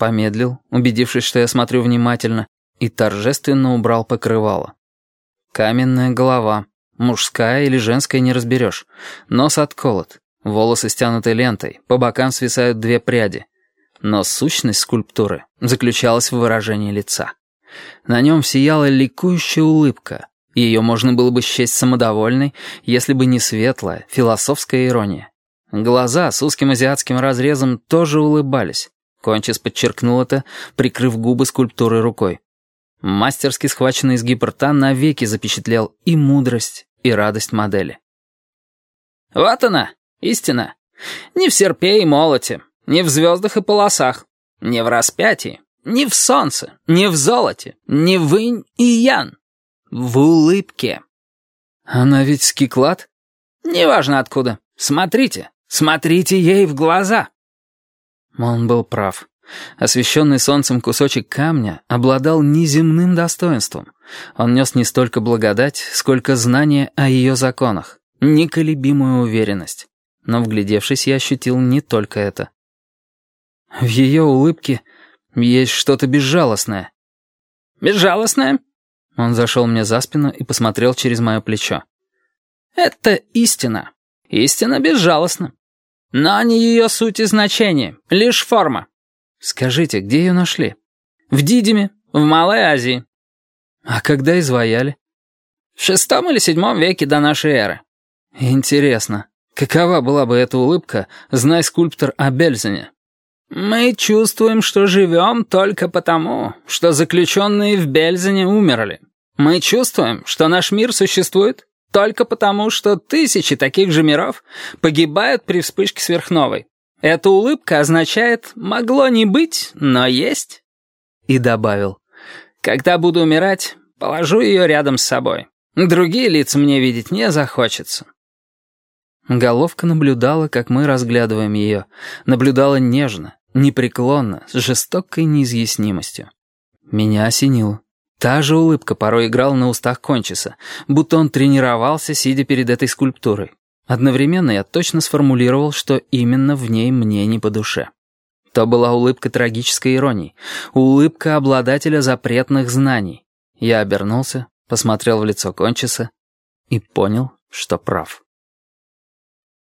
помедлил, убедившись, что я смотрю внимательно, и торжественно убрал покрывало. Каменная голова, мужская или женская не разберешь, нос отколот, волосы стянуты лентой, по бокам свисают две пряди. Но сущность скульптуры заключалась в выражении лица. На нем сияла ликующая улыбка. Ее можно было бы счесть самодовольной, если бы не светлая, философская ирония. Глаза с узким азиатским разрезом тоже улыбались. Кончис подчеркнул это, прикрыв губы скульптурой рукой. Мастерски схваченный изгиб рта навеки запечатлел и мудрость, и радость модели. «Вот она, истина. Не в серпе и молоте, не в звездах и полосах, не в распятии, не в солнце, не в золоте, не в инь и ян. В улыбке». «Она ведь скиклад?» «Неважно откуда. Смотрите, смотрите ей в глаза». Он был прав. Освещенный солнцем кусочек камня обладал неземным достоинством. Он нес не столько благодать, сколько знание о ее законах, неколебимую уверенность. Но, вглядевшись, я ощутил не только это. В ее улыбке есть что-то безжалостное. «Безжалостное?» Он зашел мне за спину и посмотрел через мое плечо. «Это истина. Истина безжалостна. Но не ее суть и значение, лишь форма. Скажите, где ее нашли? В Дидиме, в Малой Азии. А когда изваяли? В шестом или седьмом веке до нашей эры. Интересно, какова была бы эта улыбка, знай скульптор о Бельзене? Мы чувствуем, что живем только потому, что заключенные в Бельзене умерли. Мы чувствуем, что наш мир существует только потому, что тысячи таких же миров погибают при вспышке сверхновой. Эта улыбка означает «могло не быть, но есть». И добавил «Когда буду умирать, положу ее рядом с собой. Другие лица мне видеть не захочется». Головка наблюдала, как мы разглядываем ее. Наблюдала нежно, непреклонно, с жестокой неизъяснимостью. Меня осенило. Та же улыбка порой играла на устах Кончиса, будто он тренировался, сидя перед этой скульптурой. Одновременно я точно сформулировал, что именно в ней мне не по душе. То была улыбка трагической иронии, улыбка обладателя запретных знаний. Я обернулся, посмотрел в лицо Кончиса и понял, что прав.